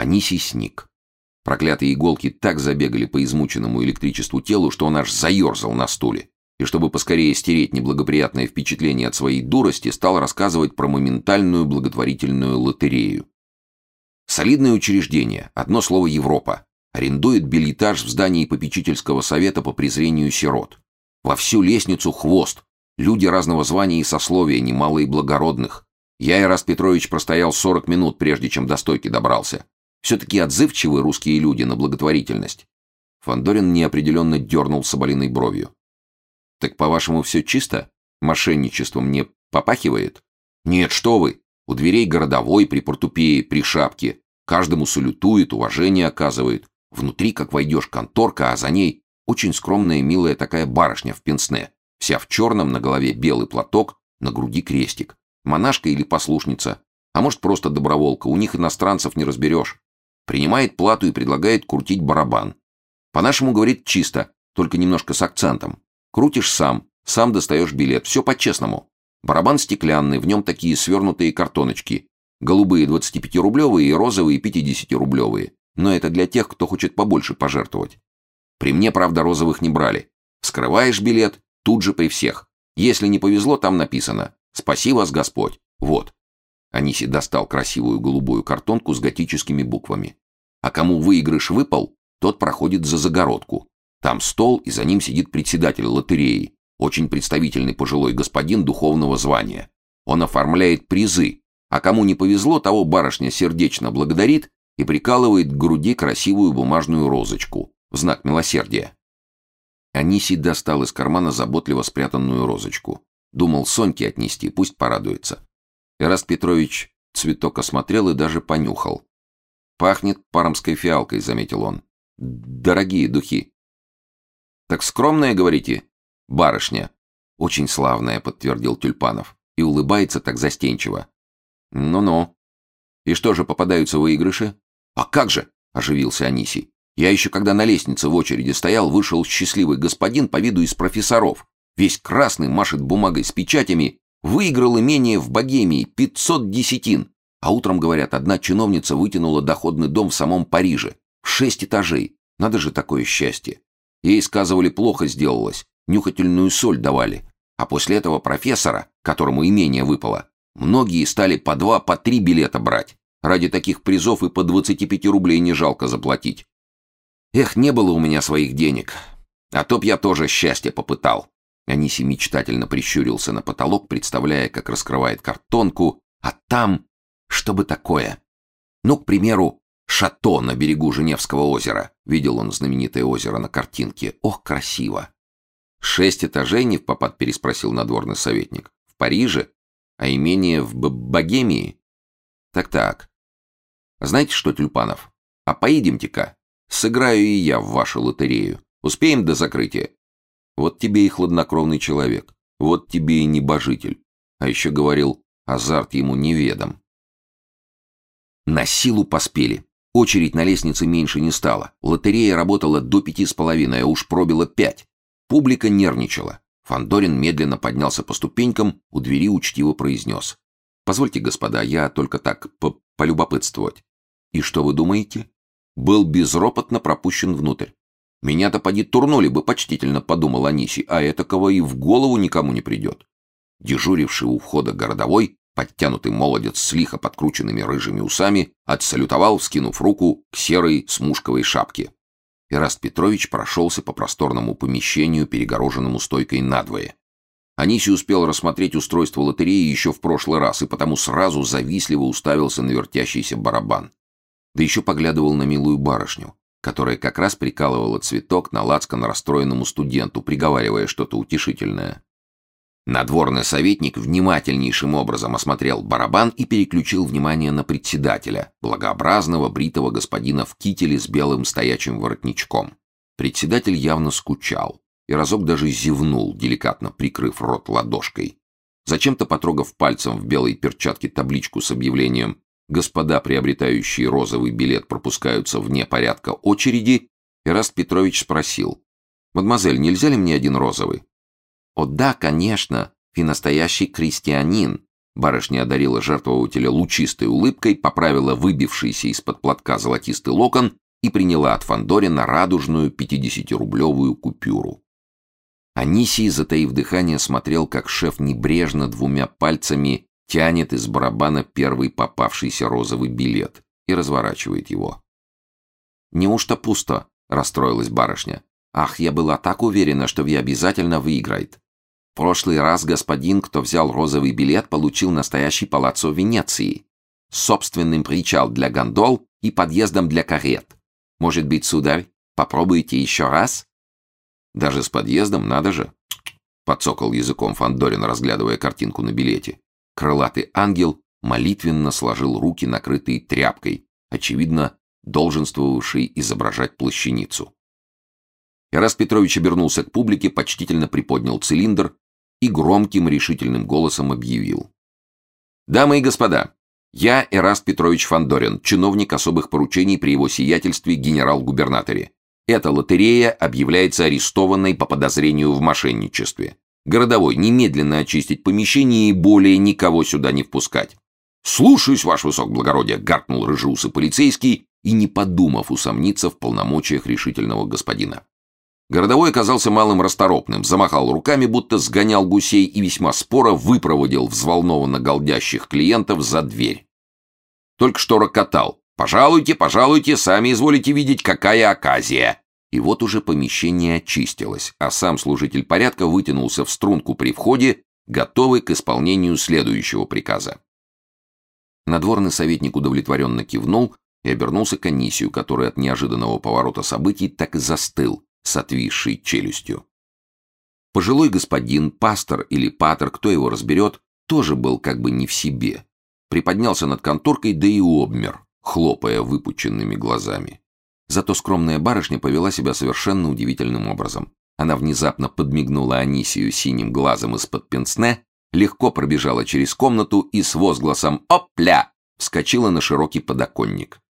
Анисий сник. Проклятые иголки так забегали по измученному электричеству телу, что он аж заерзал на стуле. И чтобы поскорее стереть неблагоприятное впечатление от своей дурости, стал рассказывать про моментальную благотворительную лотерею. Солидное учреждение, одно слово «Европа», арендует бельетаж в здании попечительского совета по презрению сирот. Во всю лестницу хвост, люди разного звания и сословия, немало и благородных. Я, Ираст Петрович, простоял 40 минут, прежде чем до стойки добрался. Все-таки отзывчивы русские люди на благотворительность. Фандорин неопределенно дернул соболиной бровью. «Так, по-вашему, все чисто? Мошенничеством не попахивает?» «Нет, что вы! У дверей городовой, при портупее, при шапке. Каждому салютует, уважение оказывает. Внутри, как войдешь, конторка, а за ней очень скромная милая такая барышня в пенсне. Вся в черном, на голове белый платок, на груди крестик. Монашка или послушница. А может, просто доброволка, у них иностранцев не разберешь. Принимает плату и предлагает крутить барабан. По-нашему говорит чисто, только немножко с акцентом. Крутишь сам, сам достаешь билет, все по-честному. Барабан стеклянный, в нем такие свернутые картоночки. Голубые 25-рублевые и розовые 50-рублевые. Но это для тех, кто хочет побольше пожертвовать. При мне, правда, розовых не брали. Скрываешь билет, тут же при всех. Если не повезло, там написано «Спаси вас Господь». Вот. Аниси достал красивую голубую картонку с готическими буквами. А кому выигрыш выпал, тот проходит за загородку. Там стол, и за ним сидит председатель лотереи, очень представительный пожилой господин духовного звания. Он оформляет призы, а кому не повезло, того барышня сердечно благодарит и прикалывает к груди красивую бумажную розочку в знак милосердия. Аниси достал из кармана заботливо спрятанную розочку. Думал Соньке отнести, пусть порадуется. Эраст Петрович цветок осмотрел и даже понюхал. «Пахнет пармской фиалкой», — заметил он. «Дорогие духи». «Так скромная, говорите?» «Барышня». «Очень славная», — подтвердил Тюльпанов. И улыбается так застенчиво. «Ну-ну». «И что же, попадаются выигрыши?» «А как же?» — оживился Анисий. «Я еще когда на лестнице в очереди стоял, вышел счастливый господин по виду из профессоров. Весь красный, машет бумагой с печатями. Выиграл имение в Богемии, 500 десятин. А утром, говорят, одна чиновница вытянула доходный дом в самом Париже. В шесть этажей. Надо же такое счастье. Ей сказывали, плохо сделалось. Нюхательную соль давали. А после этого профессора, которому имение выпало, многие стали по два, по три билета брать. Ради таких призов и по 25 рублей не жалко заплатить. Эх, не было у меня своих денег. А то б я тоже счастье попытал. Аниси мечтательно прищурился на потолок, представляя, как раскрывает картонку, а там... Что бы такое? Ну, к примеру, шато на берегу Женевского озера. Видел он знаменитое озеро на картинке. Ох, красиво. Шесть этажей не в попад переспросил надворный советник. В Париже? А имение в Б Богемии? Так-так. Знаете что, Тюльпанов? А поедемте-ка. Сыграю и я в вашу лотерею. Успеем до закрытия? Вот тебе и хладнокровный человек. Вот тебе и небожитель. А еще говорил, азарт ему неведом. На силу поспели. Очередь на лестнице меньше не стала. Лотерея работала до пяти с половиной, а уж пробила пять. Публика нервничала. Фандорин медленно поднялся по ступенькам, у двери учтиво произнес. «Позвольте, господа, я только так, по полюбопытствовать». «И что вы думаете?» Был безропотно пропущен внутрь. Меня-то поди турнули бы, почтительно подумал Аниси, а этакого и в голову никому не придет. Дежуривший у входа городовой, подтянутый молодец с лихо подкрученными рыжими усами, отсалютовал, вскинув руку к серой смушковой шапке. Ираст Петрович прошелся по просторному помещению, перегороженному стойкой надвое. Аниси успел рассмотреть устройство лотереи еще в прошлый раз и потому сразу завистливо уставился на вертящийся барабан. Да еще поглядывал на милую барышню которая как раз прикалывала цветок на лацкан расстроенному студенту, приговаривая что-то утешительное. Надворный советник внимательнейшим образом осмотрел барабан и переключил внимание на председателя, благообразного бритого господина в кителе с белым стоячим воротничком. Председатель явно скучал и разок даже зевнул, деликатно прикрыв рот ладошкой. Зачем-то потрогав пальцем в белой перчатке табличку с объявлением господа, приобретающие розовый билет, пропускаются вне порядка очереди, Эраст Петрович спросил, «Мадемуазель, нельзя ли мне один розовый?» «О да, конечно, ты настоящий крестьянин. Барышня одарила жертвователя лучистой улыбкой, поправила выбившийся из-под платка золотистый локон и приняла от Фандорина радужную 50-рублевую купюру. Анисий, затаив дыхание, смотрел, как шеф небрежно двумя пальцами тянет из барабана первый попавшийся розовый билет и разворачивает его. «Неужто пусто?» — расстроилась барышня. «Ах, я была так уверена, что вы обязательно выиграет. Прошлый раз господин, кто взял розовый билет, получил настоящий палаццо Венеции. С собственным причал для гондол и подъездом для карет. Может быть, сударь, попробуйте еще раз?» «Даже с подъездом, надо же!» — подсокал языком Фандорин, разглядывая картинку на билете. Крылатый ангел молитвенно сложил руки, накрытые тряпкой, очевидно, долженствовавший изображать плащаницу. Ираст Петрович обернулся к публике, почтительно приподнял цилиндр и громким решительным голосом объявил. «Дамы и господа, я Эраст Петрович Фандорин, чиновник особых поручений при его сиятельстве генерал-губернаторе. Эта лотерея объявляется арестованной по подозрению в мошенничестве. Городовой, немедленно очистить помещение и более никого сюда не впускать. «Слушаюсь, ваш высокоблагородие!» — гаркнул рыжеусый полицейский и, не подумав усомниться в полномочиях решительного господина. Городовой оказался малым расторопным, замахал руками, будто сгонял гусей и весьма споро выпроводил взволнованно голдящих клиентов за дверь. Только что рокотал. «Пожалуйте, пожалуйте, сами изволите видеть, какая оказия!» И вот уже помещение очистилось, а сам служитель порядка вытянулся в струнку при входе, готовый к исполнению следующего приказа. Надворный советник удовлетворенно кивнул и обернулся к Анисию, который от неожиданного поворота событий так и застыл с отвисшей челюстью. Пожилой господин, пастор или патер, кто его разберет, тоже был как бы не в себе. Приподнялся над конторкой, да и обмер, хлопая выпученными глазами. Зато скромная барышня повела себя совершенно удивительным образом. Она внезапно подмигнула Анисию синим глазом из-под пенсне, легко пробежала через комнату и с возгласом «Опля!» вскочила на широкий подоконник.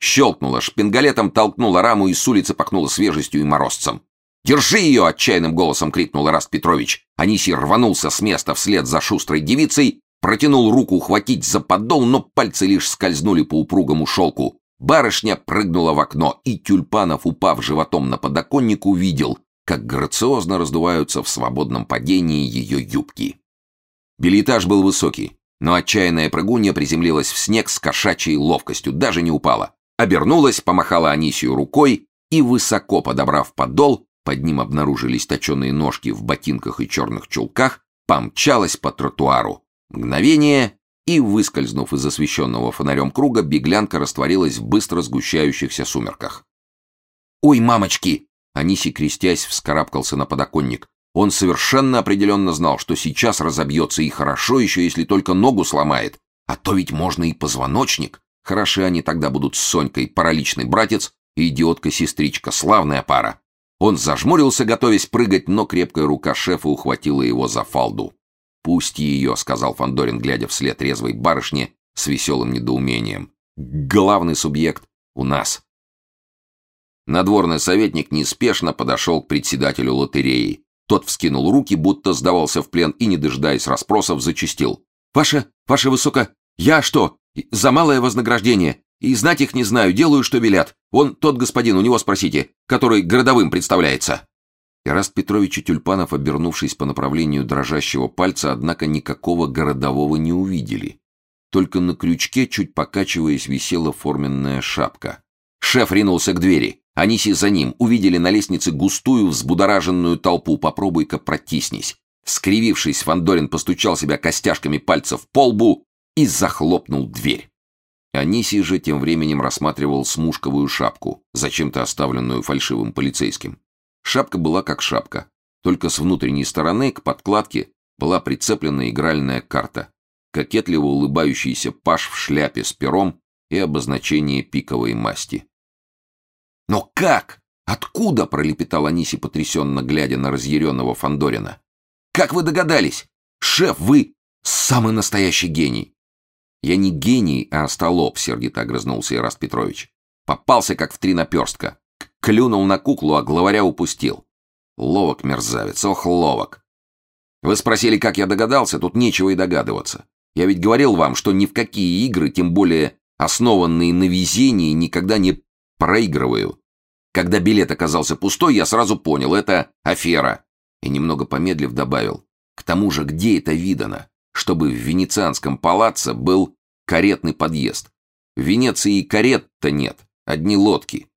Щелкнула шпингалетом, толкнула раму и с улицы пахнула свежестью и морозцем. «Держи ее!» — отчаянным голосом крикнул Раст Петрович. Анисий рванулся с места вслед за шустрой девицей, протянул руку ухватить за подол, но пальцы лишь скользнули по упругому шелку. Барышня прыгнула в окно, и Тюльпанов, упав животом на подоконник, увидел, как грациозно раздуваются в свободном падении ее юбки. Билетаж был высокий, но отчаянная прыгунья приземлилась в снег с кошачьей ловкостью, даже не упала. Обернулась, помахала Анисию рукой и, высоко подобрав подол, под ним обнаружились точеные ножки в ботинках и черных чулках, помчалась по тротуару. Мгновение, и, выскользнув из освещенного фонарем круга, беглянка растворилась в быстро сгущающихся сумерках. «Ой, мамочки!» Аниси, крестясь, вскарабкался на подоконник. Он совершенно определенно знал, что сейчас разобьется, и хорошо еще, если только ногу сломает. А то ведь можно и позвоночник. Хороши они тогда будут с Сонькой, параличный братец и идиотка-сестричка, славная пара. Он зажмурился, готовясь прыгать, но крепкая рука шефа ухватила его за фалду. «Пусть ее», — сказал Фандорин, глядя вслед резвой барышне с веселым недоумением. «Главный субъект у нас». Надворный советник неспешно подошел к председателю лотереи. Тот вскинул руки, будто сдавался в плен и, не дожидаясь расспросов, зачистил. «Ваше, ваше высоко, я что, за малое вознаграждение? И знать их не знаю, делаю, что велят. Вон тот господин, у него спросите, который городовым представляется». Ираст Петрович и Тюльпанов, обернувшись по направлению дрожащего пальца, однако никакого городового не увидели. Только на крючке, чуть покачиваясь, висела форменная шапка. Шеф ринулся к двери. Аниси за ним увидели на лестнице густую, взбудораженную толпу. Попробуй-ка протиснись. Скривившись, Фандорин постучал себя костяшками пальцев по лбу и захлопнул дверь. Аниси же тем временем рассматривал смушковую шапку, зачем-то оставленную фальшивым полицейским. Шапка была как шапка, только с внутренней стороны к подкладке была прицеплена игральная карта, кокетливо улыбающийся паш в шляпе с пером и обозначение пиковой масти. «Но как? Откуда?» — пролепетал Аниси, потрясенно глядя на разъяренного Фандорина. «Как вы догадались? Шеф, вы самый настоящий гений!» «Я не гений, а остолоп», — сердито огрызнулся Ираст Петрович. «Попался, как в три наперстка. Клюнул на куклу, а главаря упустил. Ловок мерзавец, ох, ловок. Вы спросили, как я догадался, тут нечего и догадываться. Я ведь говорил вам, что ни в какие игры, тем более основанные на везении, никогда не проигрываю. Когда билет оказался пустой, я сразу понял, это афера. И немного помедлив добавил, к тому же где это видано, чтобы в венецианском палаце был каретный подъезд? В Венеции и карет-то нет, одни лодки.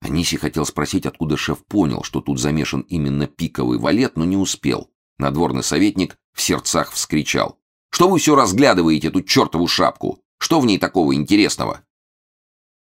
Аниси хотел спросить, откуда шеф понял, что тут замешан именно пиковый валет, но не успел. Надворный советник в сердцах вскричал. «Что вы все разглядываете эту чертову шапку? Что в ней такого интересного?»